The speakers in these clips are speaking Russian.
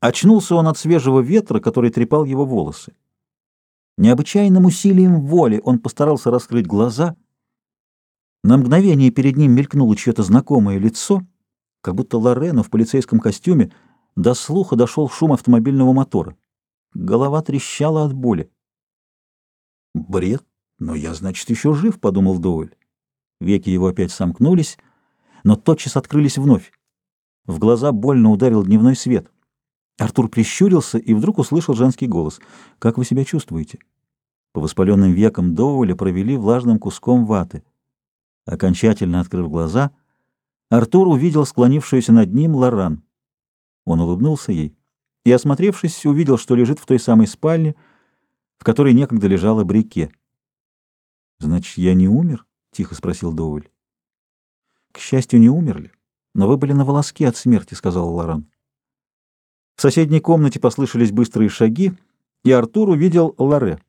Очнулся он от свежего ветра, который трепал его волосы. Необычайным усилием воли он постарался раскрыть глаза. На мгновение перед ним мелькнуло чье-то знакомое лицо, как будто Лорену в полицейском костюме до слуха дошел шум автомобильного мотора. Голова трещала от боли. «Бред? Но я, значит, еще жив», — подумал Доуэль. Веки его опять сомкнулись, но тотчас открылись вновь. В глаза больно ударил дневной свет. Артур прищурился и вдруг услышал женский голос. «Как вы себя чувствуете?» По воспаленным векам Доуэля провели влажным куском ваты. Окончательно открыв глаза, Артур увидел склонившуюся над ним Лоран. Он улыбнулся ей и, осмотревшись, увидел, что лежит в той самой спальне, в которой некогда лежала Брике. «Значит, я не умер?» — тихо спросил Доуэль. «К счастью, не умерли, но вы были на волоске от смерти», — сказал Лоран. В соседней комнате послышались быстрые шаги, и Артур увидел Лоре.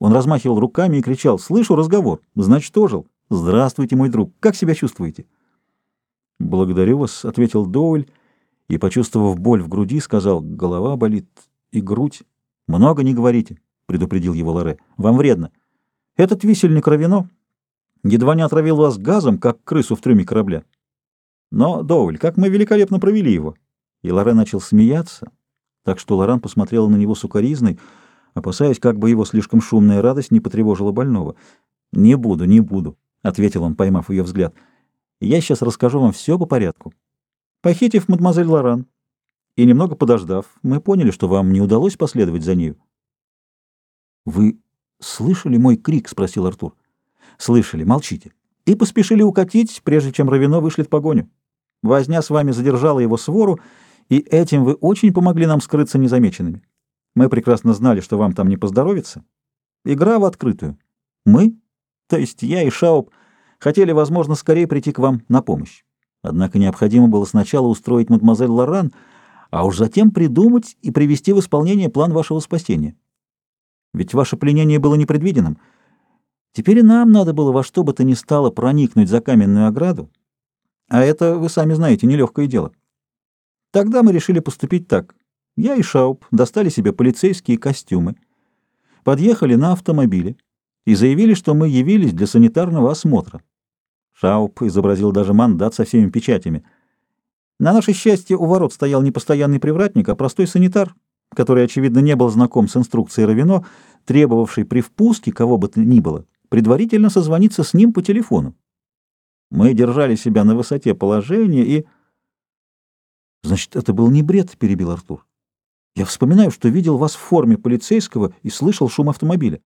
Он размахивал руками и кричал «Слышу разговор! Значит, ожил! Здравствуйте, мой друг! Как себя чувствуете?» «Благодарю вас», — ответил Доуэль, и, почувствовав боль в груди, сказал «Голова болит и грудь». «Много не говорите», — предупредил его Лоре. «Вам вредно. Этот висельник Равино едва не отравил вас газом, как крысу в трюме корабля. Но, Доуэль, как мы великолепно провели его!» И Лорен начал смеяться, так что Лоран посмотрела на него сукоризной, опасаясь, как бы его слишком шумная радость не потревожила больного. «Не буду, не буду», — ответил он, поймав ее взгляд. «Я сейчас расскажу вам все по порядку. Похитив мадемуазель Лоран и немного подождав, мы поняли, что вам не удалось последовать за нею». «Вы слышали мой крик?» — спросил Артур. «Слышали, молчите. И поспешили укатить, прежде чем Равино вышлет погоню. Возня с вами задержала его свору, и этим вы очень помогли нам скрыться незамеченными. Мы прекрасно знали, что вам там не поздоровится. Игра в открытую. Мы, то есть я и Шауп, хотели, возможно, скорее прийти к вам на помощь. Однако необходимо было сначала устроить мадемуазель Лоран, а уж затем придумать и привести в исполнение план вашего спасения. Ведь ваше пленение было непредвиденным. Теперь и нам надо было во что бы то ни стало проникнуть за каменную ограду, а это, вы сами знаете, нелегкое дело. Тогда мы решили поступить так. Я и Шауп достали себе полицейские костюмы, подъехали на автомобиле и заявили, что мы явились для санитарного осмотра. Шауп изобразил даже мандат со всеми печатями. На наше счастье, у ворот стоял не постоянный привратник, а простой санитар, который, очевидно, не был знаком с инструкцией Равино, требовавший при впуске кого бы то ни было предварительно созвониться с ним по телефону. Мы держали себя на высоте положения и... Значит, это был не бред, перебил Артур. Я вспоминаю, что видел вас в форме полицейского и слышал шум автомобиля.